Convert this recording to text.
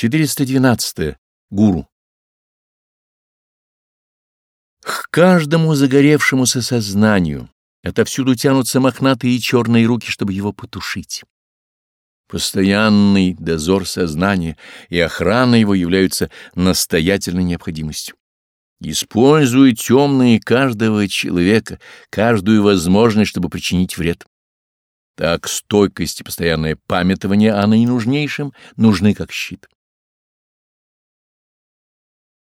412. -е. Гуру. К каждому загоревшемуся сознанию отовсюду тянутся мохнатые и черные руки, чтобы его потушить. Постоянный дозор сознания и охрана его являются настоятельной необходимостью. Используй темные каждого человека, каждую возможность, чтобы причинить вред. Так стойкость и постоянное памятование о наинужнейшем нужны как щит.